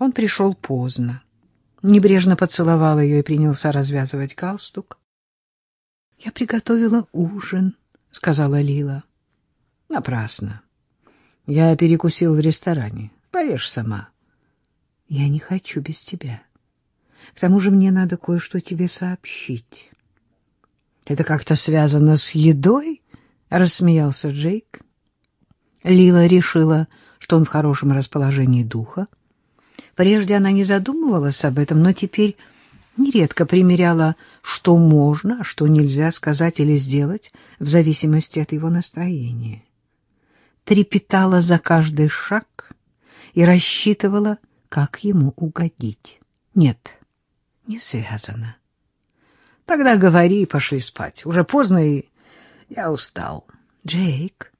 Он пришел поздно. Небрежно поцеловал ее и принялся развязывать галстук. — Я приготовила ужин, — сказала Лила. — Напрасно. Я перекусил в ресторане. Поешь сама. — Я не хочу без тебя. К тому же мне надо кое-что тебе сообщить. — Это как-то связано с едой? — рассмеялся Джейк. Лила решила, что он в хорошем расположении духа. Прежде она не задумывалась об этом, но теперь нередко примеряла, что можно, а что нельзя сказать или сделать в зависимости от его настроения. Трепетала за каждый шаг и рассчитывала, как ему угодить. Нет, не связано. Тогда говори и пошли спать. Уже поздно, и я устал. Джейк.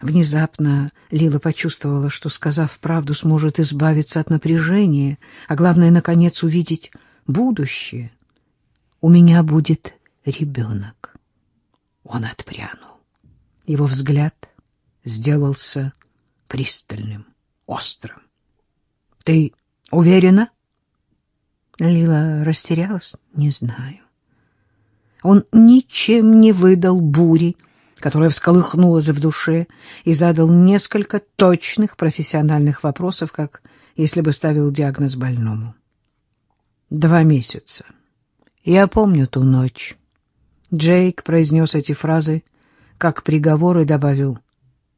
Внезапно Лила почувствовала, что, сказав правду, сможет избавиться от напряжения, а главное, наконец, увидеть будущее. У меня будет ребенок. Он отпрянул. Его взгляд сделался пристальным, острым. — Ты уверена? Лила растерялась. — Не знаю. Он ничем не выдал бури, которая всколыхнулась в душе, и задал несколько точных профессиональных вопросов, как если бы ставил диагноз больному. Два месяца. Я помню ту ночь. Джейк произнес эти фразы как приговор и добавил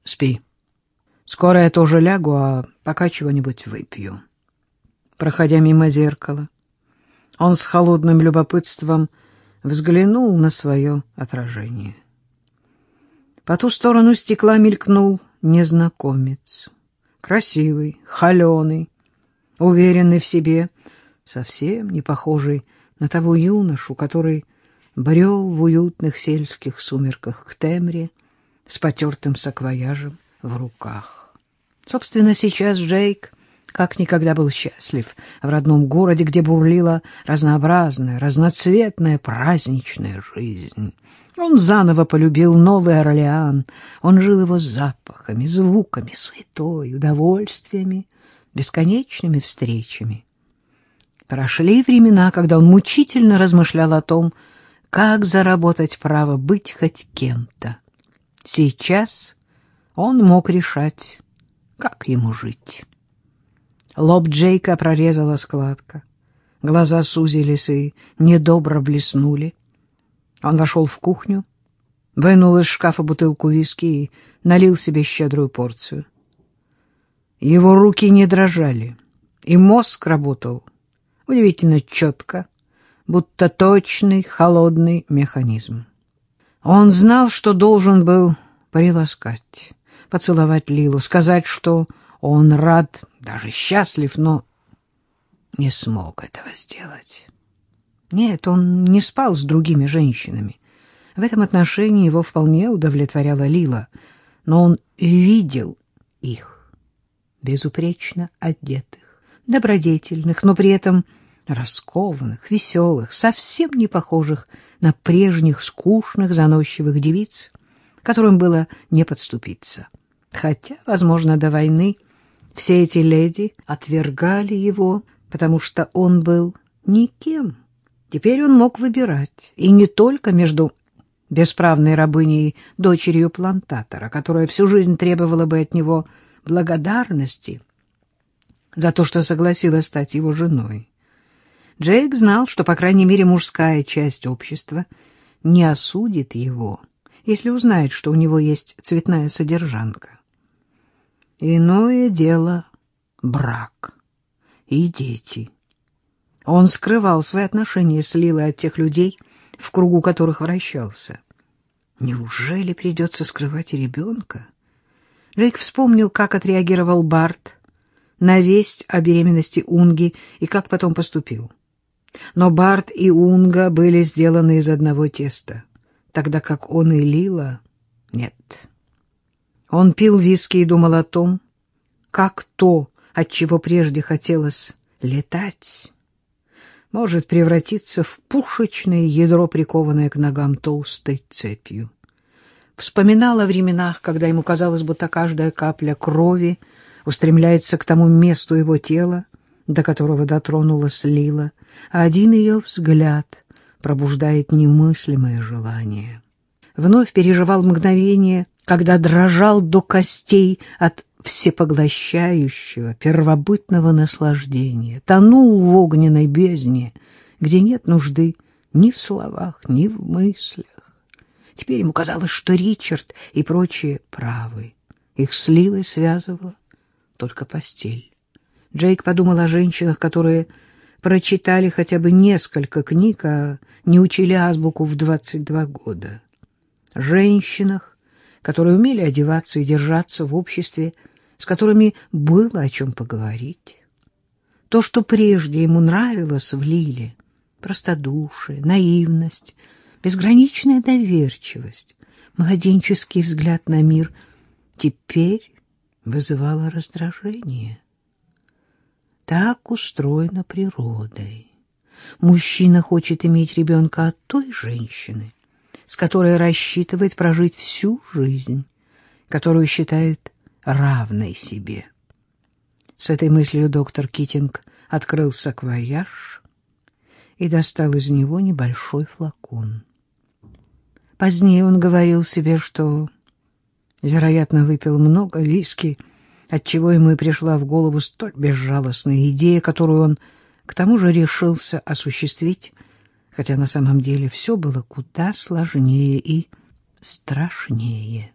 «Спи. Скоро я тоже лягу, а пока чего-нибудь выпью». Проходя мимо зеркала, он с холодным любопытством взглянул на свое отражение. По ту сторону стекла мелькнул незнакомец. Красивый, холеный, уверенный в себе, совсем не похожий на того юношу, который брел в уютных сельских сумерках к Темре с потертым саквояжем в руках. Собственно, сейчас Джейк как никогда был счастлив в родном городе, где бурлила разнообразная, разноцветная праздничная жизнь. Он заново полюбил Новый Орлеан, он жил его запахами, звуками, суетой, удовольствиями, бесконечными встречами. Прошли времена, когда он мучительно размышлял о том, как заработать право быть хоть кем-то. Сейчас он мог решать, как ему жить. Лоб Джейка прорезала складка. Глаза сузились и недобро блеснули. Он вошел в кухню, вынул из шкафа бутылку виски и налил себе щедрую порцию. Его руки не дрожали, и мозг работал удивительно четко, будто точный холодный механизм. Он знал, что должен был приласкать, поцеловать Лилу, сказать, что он рад, даже счастлив, но не смог этого сделать. Нет, он не спал с другими женщинами. В этом отношении его вполне удовлетворяла Лила, но он видел их, безупречно одетых, добродетельных, но при этом раскованных, веселых, совсем не похожих на прежних скучных, заносчивых девиц, которым было не подступиться. Хотя, возможно, до войны все эти леди отвергали его, потому что он был никем. Теперь он мог выбирать, и не только между бесправной рабыней дочерью плантатора, которая всю жизнь требовала бы от него благодарности за то, что согласилась стать его женой. Джейк знал, что, по крайней мере, мужская часть общества не осудит его, если узнает, что у него есть цветная содержанка. Иное дело — брак и дети. Он скрывал свои отношения с Лилой от тех людей, в кругу которых вращался. Неужели придется скрывать ребенка? Джейк вспомнил, как отреагировал Барт на весть о беременности Унги и как потом поступил. Но Барт и Унга были сделаны из одного теста, тогда как он и Лила — нет. Он пил виски и думал о том, как то, от чего прежде хотелось летать, может превратиться в пушечное ядро, прикованное к ногам толстой цепью. Вспоминал о временах, когда ему казалось, будто каждая капля крови устремляется к тому месту его тела, до которого дотронулась Лила, а один ее взгляд пробуждает немыслимое желание. Вновь переживал мгновение, когда дрожал до костей от всепоглощающего, первобытного наслаждения, тонул в огненной бездне, где нет нужды ни в словах, ни в мыслях. Теперь ему казалось, что Ричард и прочие правы. Их с Лилой связывала только постель. Джейк подумал о женщинах, которые прочитали хотя бы несколько книг, а не учили азбуку в 22 года. Женщинах, которые умели одеваться и держаться в обществе, с которыми было о чем поговорить. То, что прежде ему нравилось в Лиле, простодушие, наивность, безграничная доверчивость, младенческий взгляд на мир, теперь вызывало раздражение. Так устроена природой. Мужчина хочет иметь ребенка от той женщины, с которой рассчитывает прожить всю жизнь, которую считает равной себе. С этой мыслью доктор Китинг открыл саквояж и достал из него небольшой флакон. Позднее он говорил себе, что, вероятно, выпил много виски, отчего ему и пришла в голову столь безжалостная идея, которую он к тому же решился осуществить, хотя на самом деле все было куда сложнее и страшнее.